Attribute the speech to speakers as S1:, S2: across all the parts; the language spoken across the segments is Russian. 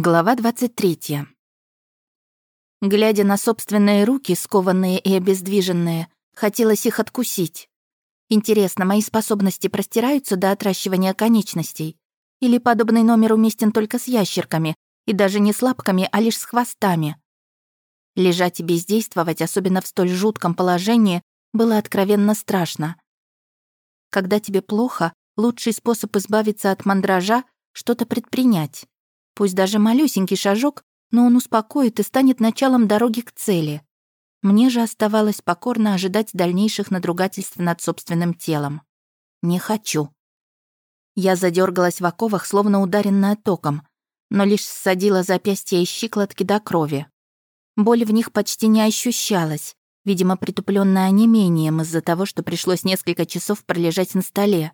S1: Глава 23. Глядя на собственные руки, скованные и обездвиженные, хотелось их откусить. Интересно, мои способности простираются до отращивания конечностей? Или подобный номер уместен только с ящерками, и даже не с лапками, а лишь с хвостами? Лежать и бездействовать, особенно в столь жутком положении, было откровенно страшно. Когда тебе плохо, лучший способ избавиться от мандража — что-то предпринять. Пусть даже малюсенький шажок, но он успокоит и станет началом дороги к цели. Мне же оставалось покорно ожидать дальнейших надругательств над собственным телом. Не хочу. Я задергалась в оковах, словно ударенная током, но лишь ссадила запястья и щиколотки до крови. Боль в них почти не ощущалась, видимо, притупленная онемением из-за того, что пришлось несколько часов пролежать на столе.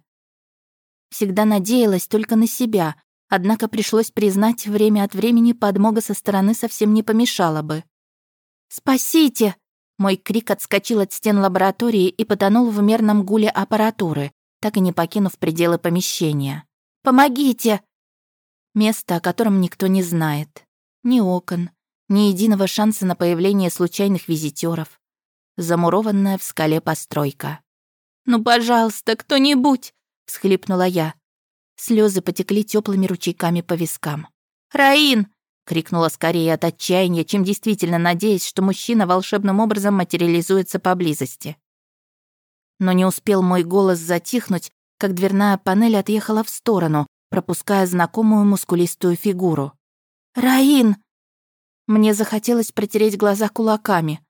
S1: Всегда надеялась только на себя, Однако пришлось признать, время от времени подмога со стороны совсем не помешала бы. «Спасите!» Мой крик отскочил от стен лаборатории и потонул в мерном гуле аппаратуры, так и не покинув пределы помещения. «Помогите!» Место, о котором никто не знает. Ни окон, ни единого шанса на появление случайных визитеров. Замурованная в скале постройка. «Ну, пожалуйста, кто-нибудь!» — всхлипнула я. Слезы потекли теплыми ручейками по вискам. «Раин!» — крикнула скорее от отчаяния, чем действительно надеясь, что мужчина волшебным образом материализуется поблизости. Но не успел мой голос затихнуть, как дверная панель отъехала в сторону, пропуская знакомую мускулистую фигуру. «Раин!» Мне захотелось протереть глаза кулаками.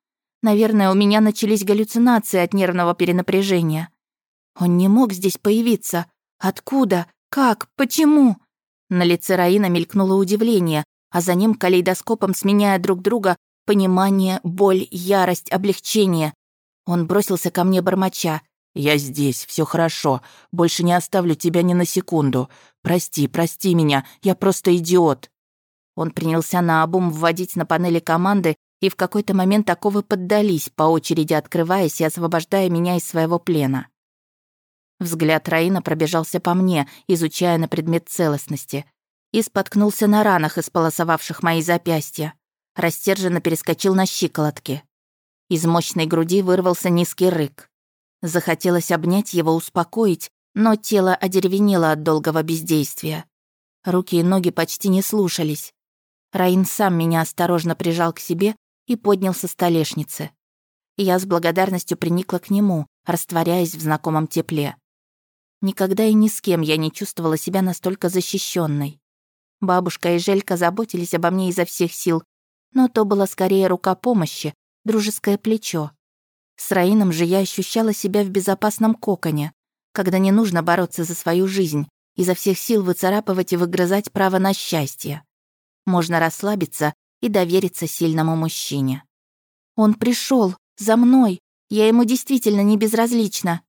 S1: Наверное, у меня начались галлюцинации от нервного перенапряжения. Он не мог здесь появиться. Откуда? Как? Почему?» На лице Раина мелькнуло удивление, а за ним калейдоскопом сменяя друг друга понимание, боль, ярость, облегчение. Он бросился ко мне бормоча. «Я здесь, все хорошо. Больше не оставлю тебя ни на секунду. Прости, прости меня, я просто идиот». Он принялся наобум вводить на панели команды, и в какой-то момент оковы поддались, по очереди открываясь и освобождая меня из своего плена. Взгляд Раина пробежался по мне, изучая на предмет целостности. И споткнулся на ранах, исполосовавших мои запястья. Растерженно перескочил на щиколотки. Из мощной груди вырвался низкий рык. Захотелось обнять его, успокоить, но тело одеревенело от долгого бездействия. Руки и ноги почти не слушались. Раин сам меня осторожно прижал к себе и поднял со столешницы. Я с благодарностью приникла к нему, растворяясь в знакомом тепле. Никогда и ни с кем я не чувствовала себя настолько защищенной. Бабушка и Желька заботились обо мне изо всех сил, но то было скорее рука помощи, дружеское плечо. С Раином же я ощущала себя в безопасном коконе, когда не нужно бороться за свою жизнь, изо всех сил выцарапывать и выгрызать право на счастье. Можно расслабиться и довериться сильному мужчине. Он пришел за мной, я ему действительно не безразлична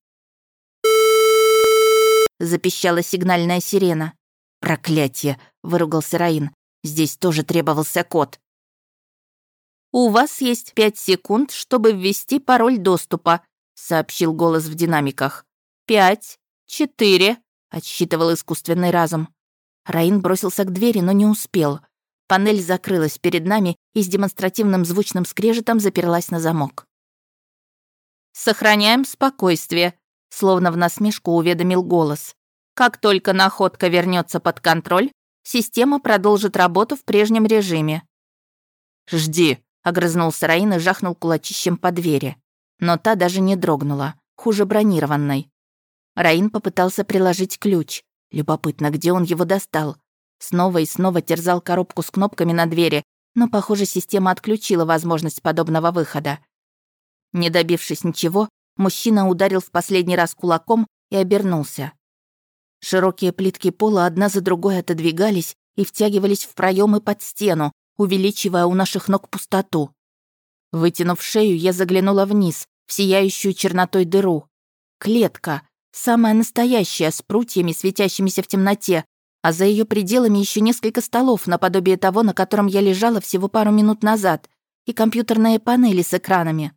S1: запищала сигнальная сирена. «Проклятие!» — выругался Раин. «Здесь тоже требовался код». «У вас есть пять секунд, чтобы ввести пароль доступа», — сообщил голос в динамиках. «Пять, четыре», — отсчитывал искусственный разум. Раин бросился к двери, но не успел. Панель закрылась перед нами и с демонстративным звучным скрежетом заперлась на замок. «Сохраняем спокойствие», словно в насмешку уведомил голос. Как только находка вернется под контроль, система продолжит работу в прежнем режиме. «Жди», — огрызнулся Раин и жахнул кулачищем по двери. Но та даже не дрогнула, хуже бронированной. Раин попытался приложить ключ. Любопытно, где он его достал. Снова и снова терзал коробку с кнопками на двери, но, похоже, система отключила возможность подобного выхода. Не добившись ничего, Мужчина ударил в последний раз кулаком и обернулся. Широкие плитки пола одна за другой отодвигались и втягивались в проемы под стену, увеличивая у наших ног пустоту. Вытянув шею, я заглянула вниз, в сияющую чернотой дыру. Клетка, самая настоящая, с прутьями, светящимися в темноте, а за ее пределами еще несколько столов, наподобие того, на котором я лежала всего пару минут назад, и компьютерные панели с экранами.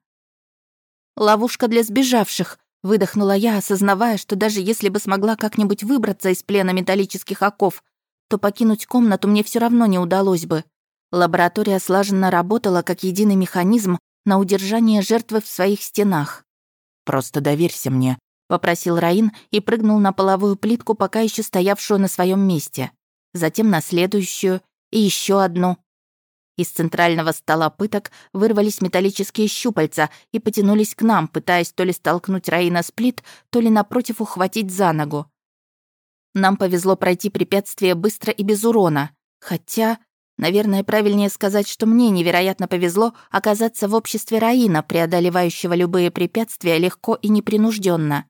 S1: Ловушка для сбежавших, выдохнула я, осознавая, что даже если бы смогла как-нибудь выбраться из плена металлических оков, то покинуть комнату мне все равно не удалось бы. Лаборатория слаженно работала как единый механизм на удержание жертвы в своих стенах.
S2: «Просто доверься мне», —
S1: попросил Раин и прыгнул на половую плитку, пока еще стоявшую на своем месте. Затем на следующую и еще одну. Из центрального стола пыток вырвались металлические щупальца и потянулись к нам, пытаясь то ли столкнуть Раина с плит, то ли напротив ухватить за ногу. Нам повезло пройти препятствие быстро и без урона. Хотя Наверное, правильнее сказать, что мне невероятно повезло оказаться в обществе Раина, преодолевающего любые препятствия легко и непринужденно.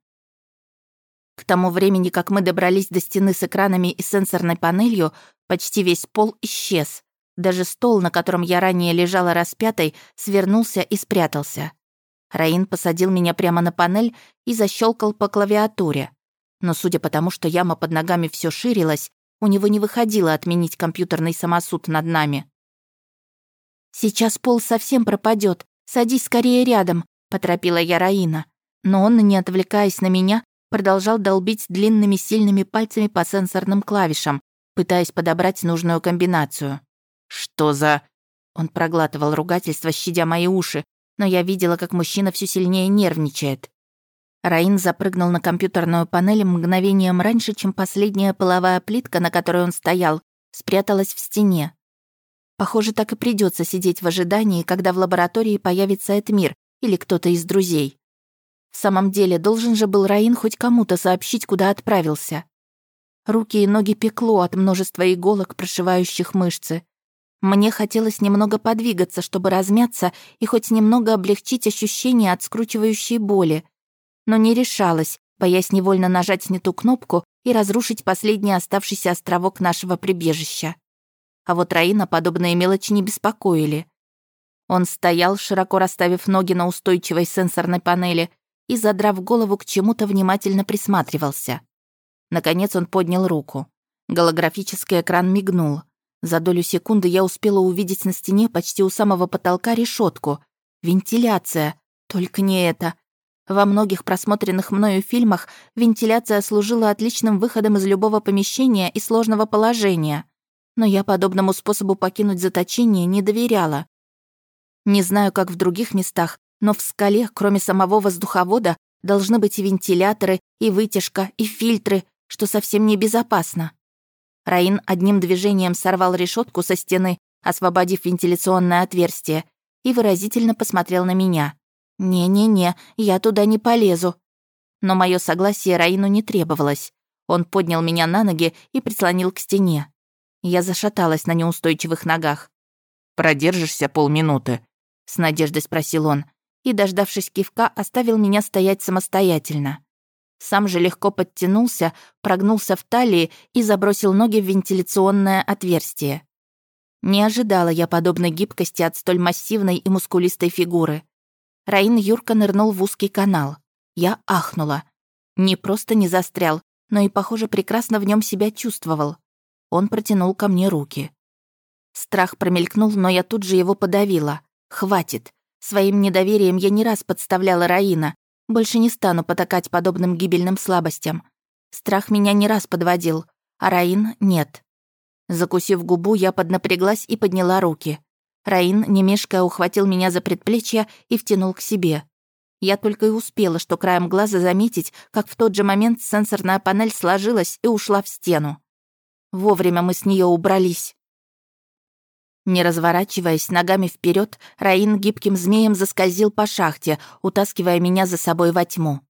S1: К тому времени, как мы добрались до стены с экранами и сенсорной панелью, почти весь пол исчез. Даже стол, на котором я ранее лежала распятой, свернулся и спрятался. Раин посадил меня прямо на панель и защелкал по клавиатуре. Но судя по тому, что яма под ногами все ширилась, у него не выходило отменить компьютерный самосуд над нами. «Сейчас пол совсем пропадет. Садись скорее рядом», — поторопила я Раина. Но он, не отвлекаясь на меня, продолжал долбить длинными сильными пальцами по сенсорным клавишам, пытаясь подобрать нужную комбинацию.
S2: «Что за...»
S1: Он проглатывал ругательство, щадя мои уши, но я видела, как мужчина все сильнее нервничает. Раин запрыгнул на компьютерную панель мгновением раньше, чем последняя половая плитка, на которой он стоял, спряталась в стене. Похоже, так и придется сидеть в ожидании, когда в лаборатории появится Эдмир или кто-то из друзей. В самом деле, должен же был Раин хоть кому-то сообщить, куда отправился. Руки и ноги пекло от множества иголок, прошивающих мышцы. Мне хотелось немного подвигаться, чтобы размяться и хоть немного облегчить ощущение от скручивающей боли — но не решалась, боясь невольно нажать не ту кнопку и разрушить последний оставшийся островок нашего прибежища. А вот Раина подобные мелочи не беспокоили. Он стоял, широко расставив ноги на устойчивой сенсорной панели и, задрав голову к чему-то, внимательно присматривался. Наконец он поднял руку. Голографический экран мигнул. За долю секунды я успела увидеть на стене почти у самого потолка решетку. Вентиляция. Только не это. Во многих просмотренных мною фильмах вентиляция служила отличным выходом из любого помещения и сложного положения. Но я подобному способу покинуть заточение не доверяла. Не знаю, как в других местах, но в скале, кроме самого воздуховода, должны быть и вентиляторы, и вытяжка, и фильтры, что совсем небезопасно. Раин одним движением сорвал решетку со стены, освободив вентиляционное отверстие, и выразительно посмотрел на меня. «Не-не-не, я туда не полезу». Но мое согласие Раину не требовалось. Он поднял меня на ноги и прислонил к стене. Я зашаталась на неустойчивых ногах.
S2: «Продержишься полминуты?»
S1: — с надеждой спросил он, и, дождавшись кивка, оставил меня стоять самостоятельно. Сам же легко подтянулся, прогнулся в талии и забросил ноги в вентиляционное отверстие. Не ожидала я подобной гибкости от столь массивной и мускулистой фигуры. Раин Юрка нырнул в узкий канал. Я ахнула. Не просто не застрял, но и, похоже, прекрасно в нем себя чувствовал. Он протянул ко мне руки. Страх промелькнул, но я тут же его подавила. Хватит. Своим недоверием я не раз подставляла Раина. Больше не стану потакать подобным гибельным слабостям. Страх меня не раз подводил, а Раин — нет. Закусив губу, я поднапряглась и подняла руки. Раин, не мешкая, ухватил меня за предплечье и втянул к себе. Я только и успела, что краем глаза заметить, как в тот же момент сенсорная панель сложилась и ушла в стену. Вовремя мы с нее убрались. Не разворачиваясь ногами вперед, Раин гибким змеем заскользил по шахте, утаскивая меня за собой во тьму.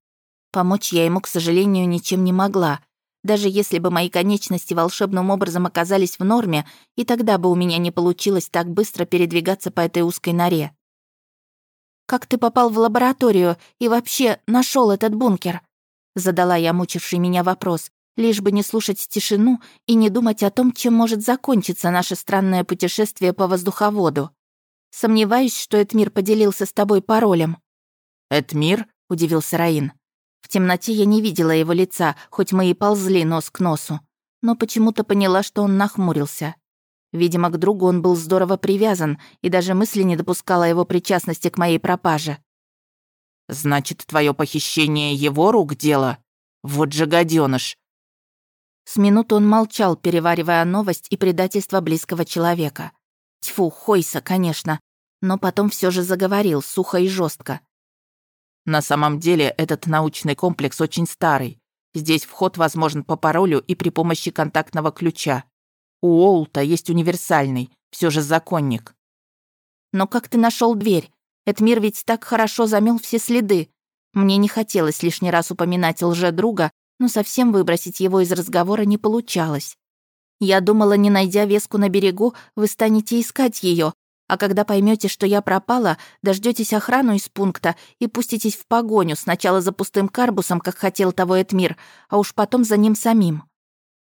S1: Помочь я ему, к сожалению, ничем не могла. Даже если бы мои конечности волшебным образом оказались в норме, и тогда бы у меня не получилось так быстро передвигаться по этой узкой норе. «Как ты попал в лабораторию и вообще нашел этот бункер?» Задала я мучивший меня вопрос, лишь бы не слушать тишину и не думать о том, чем может закончиться наше странное путешествие по воздуховоду. Сомневаюсь, что Эдмир поделился с тобой паролем.
S2: «Эдмир?» — удивился Раин.
S1: В темноте я не видела его лица, хоть мы и ползли нос к носу, но почему-то поняла, что он нахмурился. Видимо, к другу он был здорово привязан, и даже мысли не допускала его причастности к моей пропаже.
S2: «Значит, твое похищение его рук дело? Вот же гаденыш.
S1: С минуту он молчал, переваривая новость и предательство близкого человека. Тьфу, Хойса, конечно. Но потом все же заговорил, сухо и жестко.
S2: На самом деле этот научный комплекс очень старый. Здесь вход возможен по паролю и при помощи контактного ключа. У Оулта есть универсальный, все же законник.
S1: Но как ты нашел дверь? Эдмир ведь так хорошо замел все следы. Мне не хотелось лишний раз упоминать лже-друга, но совсем выбросить его из разговора не получалось. Я думала, не найдя веску на берегу, вы станете искать ее, а когда поймете, что я пропала, дождетесь охрану из пункта и пуститесь в погоню сначала за пустым карбусом, как хотел того Этмир, а уж потом за ним самим.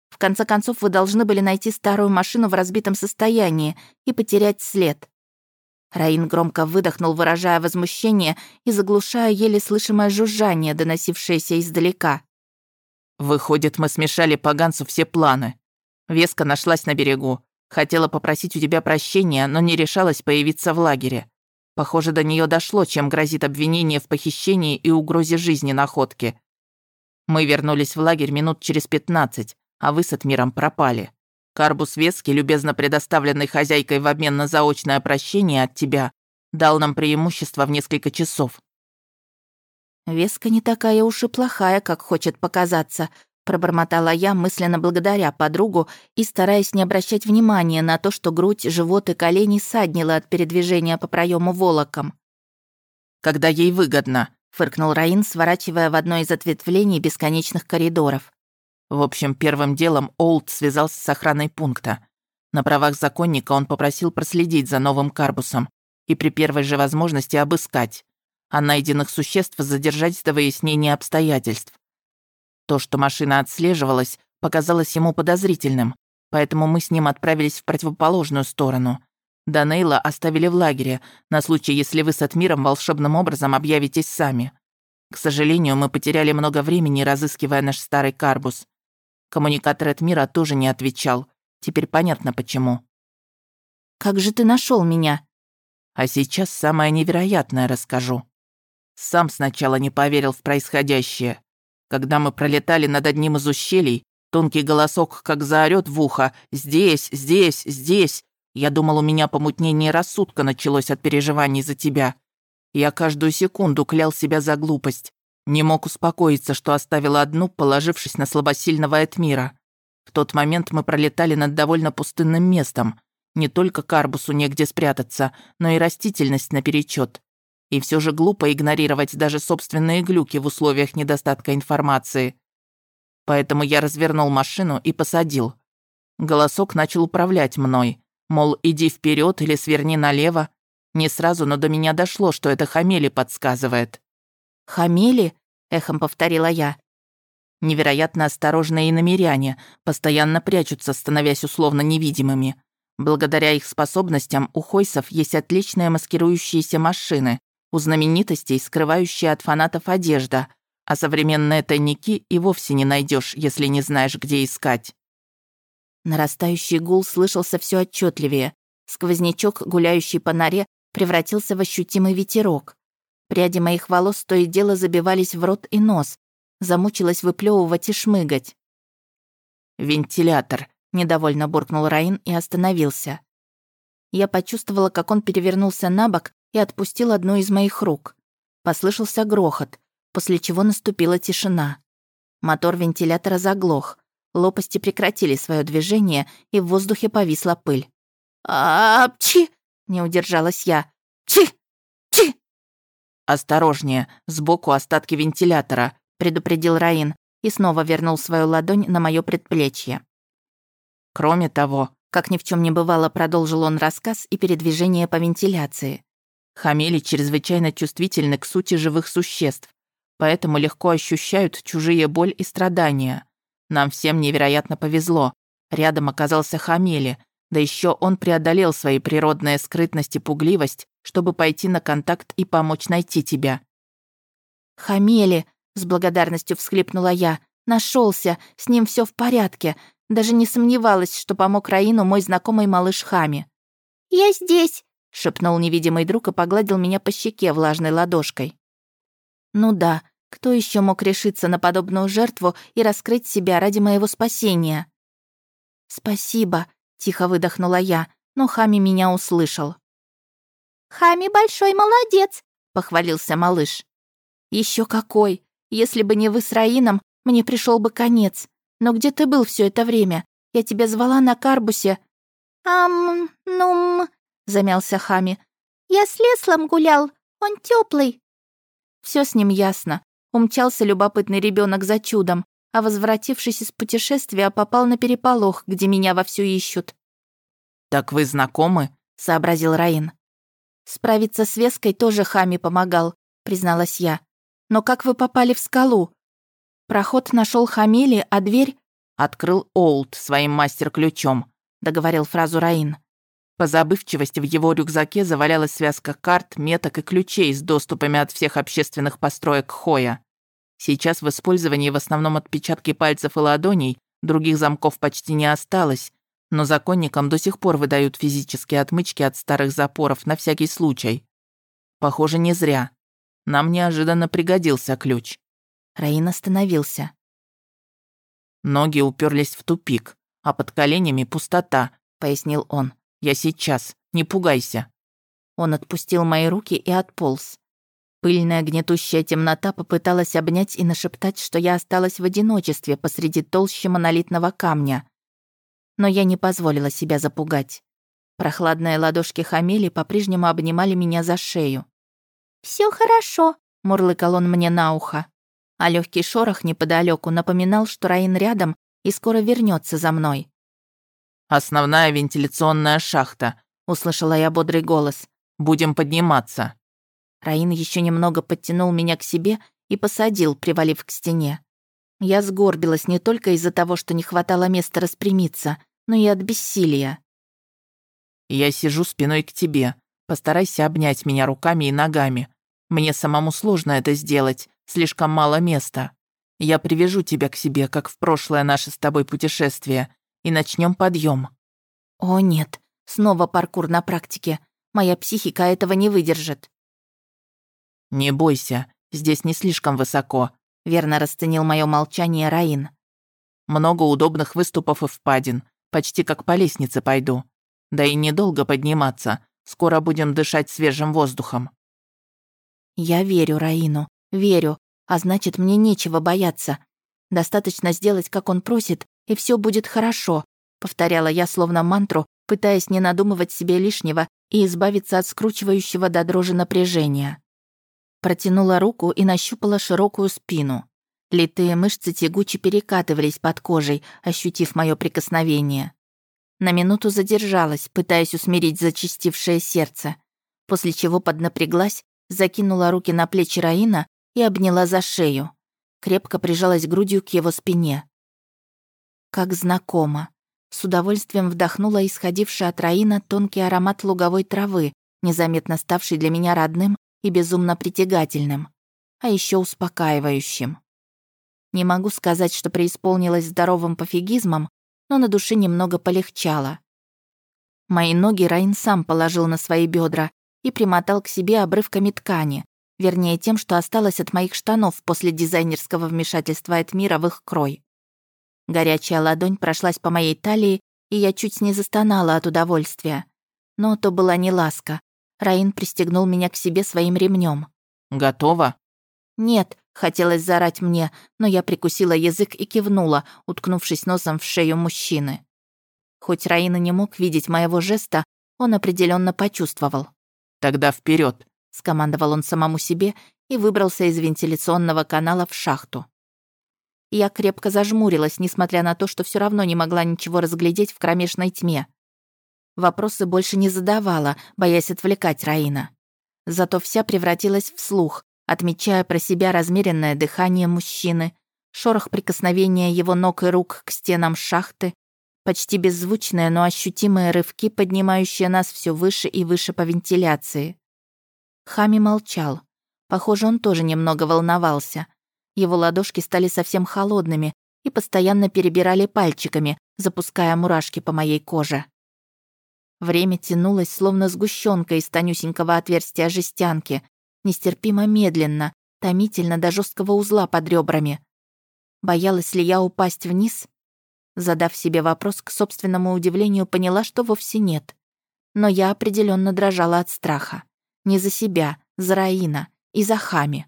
S1: В конце концов, вы должны были найти старую машину в разбитом состоянии и потерять след. Раин громко выдохнул, выражая возмущение и заглушая еле слышимое жужжание, доносившееся издалека.
S2: «Выходит, мы смешали поганцу все планы. Веска нашлась на берегу. Хотела попросить у тебя прощения, но не решалась появиться в лагере. Похоже, до нее дошло, чем грозит обвинение в похищении и угрозе жизни находки. Мы вернулись в лагерь минут через пятнадцать, а вы с Этмиром пропали. Карбус Вески, любезно предоставленный хозяйкой в обмен на заочное прощение от тебя, дал нам преимущество в несколько часов.
S1: Веска не такая уж и плохая, как хочет показаться, пробормотала я, мысленно благодаря подругу и стараясь не обращать внимания на то, что грудь, живот и колени саднило от передвижения по проему волоком.
S2: «Когда ей выгодно», — фыркнул
S1: Раин, сворачивая в одно из ответвлений бесконечных коридоров.
S2: В общем, первым делом Олд связался с охраной пункта. На правах законника он попросил проследить за новым карбусом и при первой же возможности обыскать, а найденных существ задержать до выяснения обстоятельств. То, что машина отслеживалась, показалось ему подозрительным, поэтому мы с ним отправились в противоположную сторону. Данейла оставили в лагере, на случай, если вы с Атмиром волшебным образом объявитесь сами. К сожалению, мы потеряли много времени, разыскивая наш старый карбус. Коммуникатор от мира тоже не отвечал. Теперь понятно почему.
S1: «Как же ты нашел меня?»
S2: А сейчас самое невероятное расскажу. Сам сначала не поверил в происходящее. Когда мы пролетали над одним из ущелий, тонкий голосок как заорёт в ухо «Здесь, здесь, здесь!» Я думал, у меня помутнение рассудка началось от переживаний за тебя. Я каждую секунду клял себя за глупость. Не мог успокоиться, что оставил одну, положившись на слабосильного Этмира. В тот момент мы пролетали над довольно пустынным местом. Не только Карбусу негде спрятаться, но и растительность наперечет. И все же глупо игнорировать даже собственные глюки в условиях недостатка информации. Поэтому я развернул машину и посадил. Голосок начал управлять мной. Мол, иди вперед или сверни налево. Не сразу, но до меня дошло, что это Хамели подсказывает.
S1: «Хамели?» — эхом повторила я.
S2: Невероятно осторожные иномеряне постоянно прячутся, становясь условно невидимыми. Благодаря их способностям у Хойсов есть отличные маскирующиеся машины, у знаменитостей скрывающие от фанатов одежда, а современные тайники и вовсе не найдешь, если не знаешь, где искать.
S1: Нарастающий гул слышался все отчетливее. Сквознячок, гуляющий по норе, превратился в ощутимый ветерок. Пряди моих волос то и дело забивались в рот и нос. Замучилась выплевывать и шмыгать.
S2: «Вентилятор», — недовольно буркнул Раин и остановился.
S1: Я почувствовала, как он перевернулся на бок и отпустил одну из моих рук. Послышался грохот, после чего наступила тишина. Мотор вентилятора заглох. Лопасти прекратили свое движение, и в воздухе повисла пыль. «А-пчи!» — не удержалась я. «Чи! Чи!»
S2: «Осторожнее, сбоку остатки вентилятора», — предупредил Раин и снова вернул свою ладонь на мое предплечье. «Кроме того», — как ни в чем не бывало, продолжил он рассказ и передвижение по вентиляции. Хамели чрезвычайно чувствительны к сути живых существ, поэтому легко ощущают чужие боль и страдания. Нам всем невероятно повезло. Рядом оказался Хамели, да еще он преодолел свои природные скрытность и пугливость, чтобы пойти на контакт и помочь найти тебя.
S1: «Хамели!» — с благодарностью всхлипнула я. Нашелся, с ним все в порядке. Даже не сомневалась, что помог Раину мой знакомый малыш Хами. «Я здесь!» — шепнул невидимый друг и погладил меня по щеке влажной ладошкой. Ну да, Кто еще мог решиться на подобную жертву и раскрыть себя ради моего спасения? «Спасибо», — тихо выдохнула я, но Хами меня услышал.
S3: «Хами большой молодец», — похвалился малыш.
S1: Еще какой! Если бы не вы с Раином, мне пришел бы конец. Но где ты был все это время? Я тебя звала на карбусе».
S3: «Ам, ну...» — замялся Хами. «Я с Леслом гулял. Он теплый.
S1: Все с ним ясно. Умчался любопытный ребенок за чудом, а возвратившись из путешествия, попал на переполох, где меня вовсю ищут.
S2: «Так вы знакомы?» — сообразил Раин.
S1: «Справиться с Веской тоже Хами помогал», — призналась я. «Но как вы попали в скалу? Проход нашел Хамили, а дверь...»
S2: «Открыл Олд своим мастер-ключом», — договорил фразу Раин. По забывчивости в его рюкзаке завалялась связка карт, меток и ключей с доступами от всех общественных построек Хоя. Сейчас в использовании в основном отпечатки пальцев и ладоней, других замков почти не осталось, но законникам до сих пор выдают физические отмычки от старых запоров на всякий случай. Похоже, не зря. Нам неожиданно пригодился ключ.
S1: Раин остановился.
S2: Ноги уперлись в тупик, а под коленями пустота, пояснил он. Я сейчас. Не пугайся».
S1: Он отпустил мои руки и отполз. Пыльная гнетущая темнота попыталась обнять и нашептать, что я осталась в одиночестве посреди толщи монолитного камня. Но я не позволила себя запугать. Прохладные ладошки Хамели по-прежнему обнимали меня за шею.
S3: Все хорошо», —
S1: мурлыкал он мне на ухо. А легкий шорох неподалеку напоминал, что Раин рядом и скоро вернется за мной.
S2: «Основная вентиляционная шахта», — услышала я бодрый голос. «Будем подниматься».
S1: Раин еще немного подтянул меня к себе и посадил, привалив к стене. Я сгорбилась не только из-за того, что не хватало места распрямиться, но и от бессилия.
S2: «Я сижу спиной к тебе. Постарайся обнять меня руками и ногами. Мне самому сложно это сделать, слишком мало места. Я привяжу тебя к себе, как в прошлое наше с тобой путешествие, и начнем подъем.
S1: О нет, снова паркур на практике. Моя психика этого не выдержит.
S2: Не бойся, здесь не слишком высоко, верно расценил мое молчание Раин. Много удобных выступов и впадин, почти как по лестнице пойду. Да и недолго подниматься, скоро будем дышать свежим воздухом.
S1: Я верю Раину, верю, а значит, мне нечего бояться. Достаточно сделать, как он просит, и все будет хорошо», — повторяла я словно мантру, пытаясь не надумывать себе лишнего и избавиться от скручивающего до дрожи напряжения. Протянула руку и нащупала широкую спину. Литые мышцы тягуче перекатывались под кожей, ощутив мое прикосновение. На минуту задержалась, пытаясь усмирить зачастившее сердце, после чего поднапряглась, закинула руки на плечи Раина и обняла за шею. Крепко прижалась грудью к его спине. Как знакомо. С удовольствием вдохнула исходивший от Раина тонкий аромат луговой травы, незаметно ставший для меня родным и безумно притягательным, а еще успокаивающим. Не могу сказать, что преисполнилась здоровым пофигизмом, но на душе немного полегчало. Мои ноги Раин сам положил на свои бедра и примотал к себе обрывками ткани, вернее тем, что осталось от моих штанов после дизайнерского вмешательства от мира в их крой. Горячая ладонь прошлась по моей талии, и я чуть не застонала от удовольствия. Но то была не ласка. Раин пристегнул меня к себе своим ремнем.
S2: «Готово?»
S1: «Нет», — хотелось зарать мне, но я прикусила язык и кивнула, уткнувшись носом в шею мужчины. Хоть Раин и не мог видеть моего жеста, он определенно почувствовал.
S2: «Тогда вперед,
S1: скомандовал он самому себе и выбрался из вентиляционного канала в шахту. Я крепко зажмурилась, несмотря на то, что все равно не могла ничего разглядеть в кромешной тьме. Вопросы больше не задавала, боясь отвлекать Раина. Зато вся превратилась в слух, отмечая про себя размеренное дыхание мужчины, шорох прикосновения его ног и рук к стенам шахты, почти беззвучные, но ощутимые рывки, поднимающие нас все выше и выше по вентиляции. Хами молчал. Похоже, он тоже немного волновался. Его ладошки стали совсем холодными и постоянно перебирали пальчиками, запуская мурашки по моей коже. Время тянулось, словно сгущенка из тонюсенького отверстия жестянки, нестерпимо медленно, томительно до жесткого узла под ребрами. Боялась ли я упасть вниз? Задав себе вопрос, к собственному удивлению поняла, что вовсе нет. Но я определенно дрожала от страха. Не за себя, за Раина и за Хами.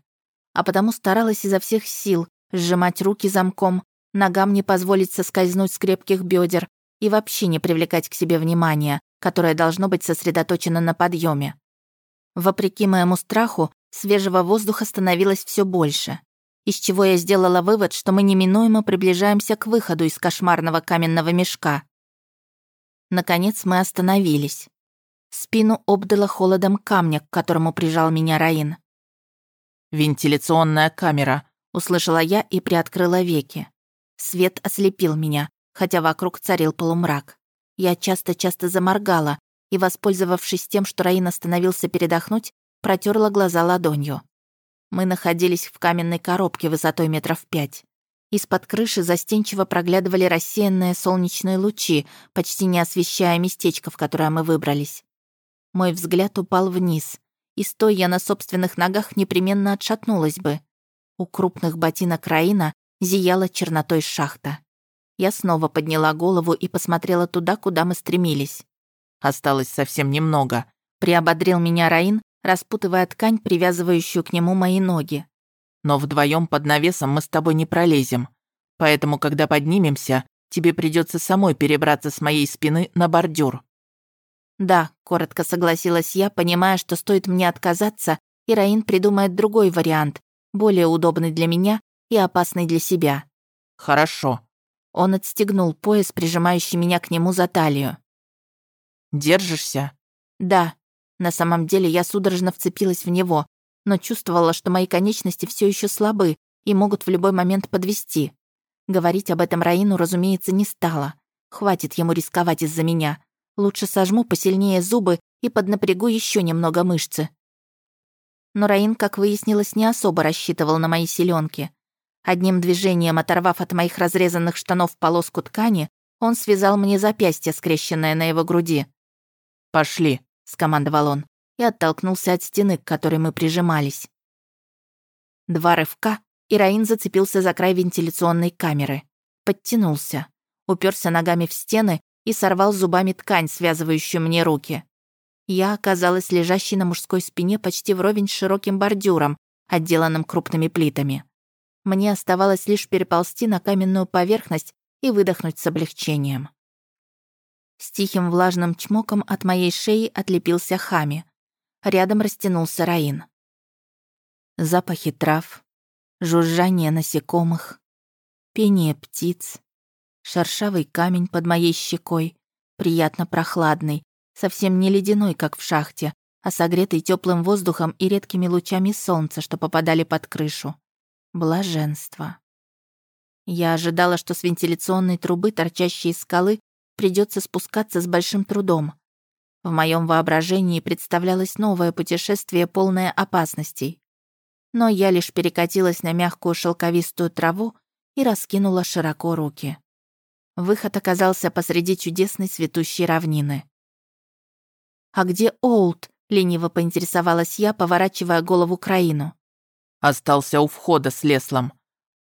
S1: А потому старалась изо всех сил сжимать руки замком, ногам не позволить соскользнуть с крепких бедер и вообще не привлекать к себе внимания, которое должно быть сосредоточено на подъеме. Вопреки моему страху, свежего воздуха становилось все больше из чего я сделала вывод, что мы неминуемо приближаемся к выходу из кошмарного каменного мешка. Наконец мы остановились. Спину обдало холодом камня, к которому прижал меня Раин.
S2: «Вентиляционная камера», — услышала я и приоткрыла веки.
S1: Свет ослепил меня, хотя вокруг царил полумрак. Я часто-часто заморгала и, воспользовавшись тем, что Раин остановился передохнуть, протерла глаза ладонью. Мы находились в каменной коробке высотой метров пять. Из-под крыши застенчиво проглядывали рассеянные солнечные лучи, почти не освещая местечко, в которое мы выбрались. Мой взгляд упал вниз, и стоя я на собственных ногах непременно отшатнулась бы. У крупных ботинок Раина зияла чернотой шахта. Я снова подняла голову и посмотрела туда, куда мы стремились.
S2: «Осталось совсем немного», —
S1: приободрил меня Раин, распутывая ткань, привязывающую к нему мои ноги.
S2: «Но вдвоем под навесом мы с тобой не пролезем. Поэтому, когда поднимемся, тебе придется самой перебраться с моей спины на бордюр».
S1: «Да», — коротко согласилась я, понимая, что стоит мне отказаться, и Раин придумает другой вариант, более удобный для меня и опасный для себя.
S2: «Хорошо».
S1: Он отстегнул пояс, прижимающий меня к нему за талию.
S2: «Держишься?»
S1: «Да», на самом деле я судорожно вцепилась в него, но чувствовала, что мои конечности все еще слабы и могут в любой момент подвести. Говорить об этом Раину, разумеется, не стала. Хватит ему рисковать из-за меня. Лучше сожму посильнее зубы и поднапрягу еще немного мышцы. Но Раин, как выяснилось, не особо рассчитывал на мои силенки. Одним движением, оторвав от моих разрезанных штанов полоску ткани, он связал мне запястье, скрещенное на его груди.
S2: «Пошли»,
S1: скомандовал он и оттолкнулся от стены, к которой мы прижимались. Два рывка, и Раин зацепился за край вентиляционной камеры. Подтянулся, уперся ногами в стены и сорвал зубами ткань, связывающую мне руки. Я оказалась лежащей на мужской спине почти вровень с широким бордюром, отделанным крупными плитами. Мне оставалось лишь переползти на каменную поверхность и выдохнуть с облегчением. С тихим влажным чмоком от моей шеи отлепился Хами. Рядом растянулся Раин. Запахи трав, жужжание насекомых, пение птиц, шершавый камень под моей щекой, приятно прохладный, совсем не ледяной, как в шахте, а согретый теплым воздухом и редкими лучами солнца, что попадали под крышу. Блаженство. Я ожидала, что с вентиляционной трубы, торчащей из скалы, придется спускаться с большим трудом. В моем воображении представлялось новое путешествие, полное опасностей. Но я лишь перекатилась на мягкую шелковистую траву и раскинула широко руки. Выход оказался посреди чудесной цветущей равнины. «А где Олд?» — лениво поинтересовалась я, поворачивая голову к Раину.
S2: «Остался у входа с Леслом».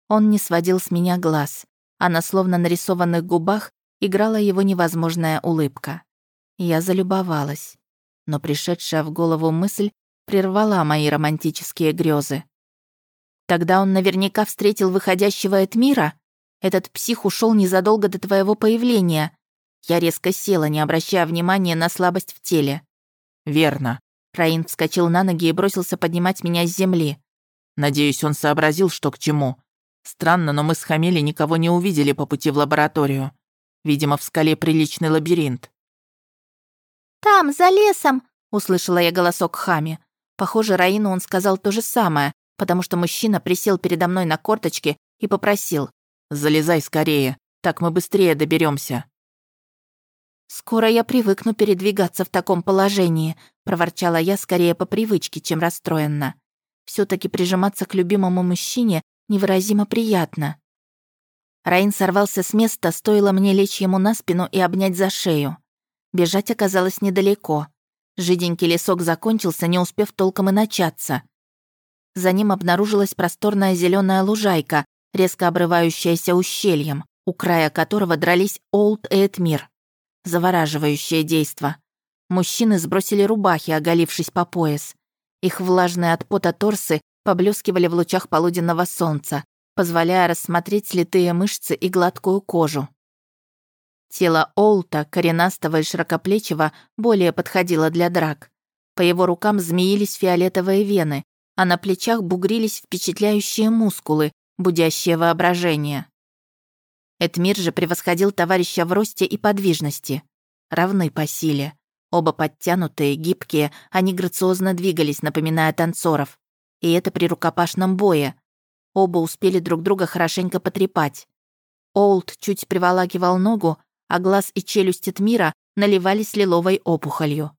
S1: Он не сводил с меня глаз, а на словно нарисованных губах играла его невозможная улыбка. Я залюбовалась, но пришедшая в голову мысль прервала мои романтические грезы. Тогда он наверняка встретил выходящего от мира. Этот псих ушел незадолго до твоего появления. Я резко села, не обращая внимания на слабость в теле.
S2: «Верно».
S1: Раин вскочил на ноги и бросился поднимать меня с земли.
S2: «Надеюсь, он сообразил, что к чему. Странно, но мы с Хамели никого не увидели по пути в лабораторию. Видимо, в скале приличный лабиринт.
S3: «Там, за лесом!»
S1: — услышала я голосок Хами. Похоже, Раину он сказал то же самое, потому что мужчина присел передо мной на корточки и попросил.
S2: «Залезай скорее, так мы быстрее доберемся.
S1: «Скоро я привыкну передвигаться в таком положении», — проворчала я скорее по привычке, чем расстроенно. все таки прижиматься к любимому мужчине невыразимо приятно. Раин сорвался с места, стоило мне лечь ему на спину и обнять за шею. Бежать оказалось недалеко. Жиденький лесок закончился, не успев толком и начаться. За ним обнаружилась просторная зеленая лужайка, резко обрывающаяся ущельем, у края которого дрались Олд и Этмир. Завораживающее действо. Мужчины сбросили рубахи, оголившись по пояс. Их влажные от пота торсы поблескивали в лучах полуденного солнца, позволяя рассмотреть слитые мышцы и гладкую кожу. Тело Олта, коренастого и широкоплечего, более подходило для драк. По его рукам змеились фиолетовые вены, а на плечах бугрились впечатляющие мускулы, будящие воображение. Эдмир же превосходил товарища в росте и подвижности. Равны по силе. Оба подтянутые, гибкие, они грациозно двигались, напоминая танцоров. И это при рукопашном бое. Оба успели друг друга хорошенько потрепать. Олд чуть приволакивал ногу, а глаз и челюсть Этмира наливались лиловой опухолью.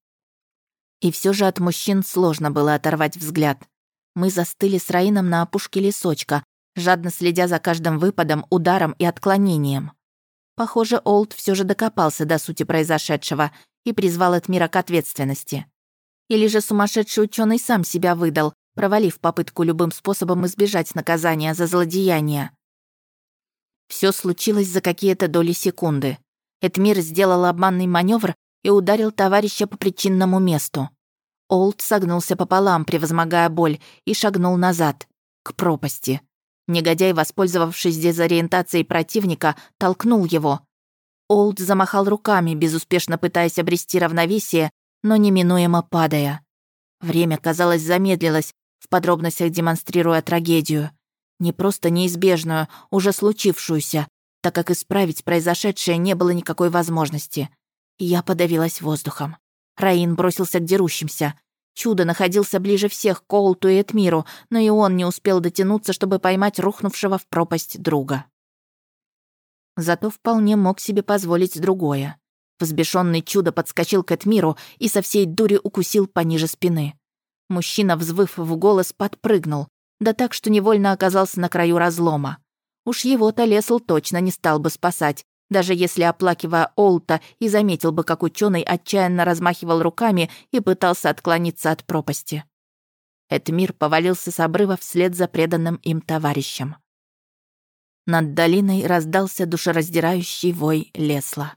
S1: И все же от мужчин сложно было оторвать взгляд. Мы застыли с Раином на опушке лесочка, жадно следя за каждым выпадом, ударом и отклонением. Похоже, Олд все же докопался до сути произошедшего и призвал Этмира к ответственности. Или же сумасшедший ученый сам себя выдал, провалив попытку любым способом избежать наказания за злодеяние. Все случилось за какие-то доли секунды. Эдмир сделал обманный маневр и ударил товарища по причинному месту. Олд согнулся пополам, превозмогая боль, и шагнул назад, к пропасти. Негодяй, воспользовавшись дезориентацией противника, толкнул его. Олд замахал руками, безуспешно пытаясь обрести равновесие, но неминуемо падая. Время, казалось, замедлилось, в подробностях демонстрируя трагедию. Не просто неизбежную, уже случившуюся, так как исправить произошедшее не было никакой возможности. Я подавилась воздухом. Раин бросился к дерущимся. Чудо находился ближе всех к Олту и Этмиру, но и он не успел дотянуться, чтобы поймать рухнувшего в пропасть друга. Зато вполне мог себе позволить другое. Взбешенный чудо подскочил к Этмиру и со всей дури укусил пониже спины. Мужчина, взвыв в голос, подпрыгнул, да так, что невольно оказался на краю разлома. Уж его-то Лесл точно не стал бы спасать, даже если, оплакивая Олта, и заметил бы, как ученый отчаянно размахивал руками и пытался отклониться от пропасти. Эдмир повалился с обрыва вслед за преданным им товарищем. Над долиной раздался душераздирающий вой Лесла.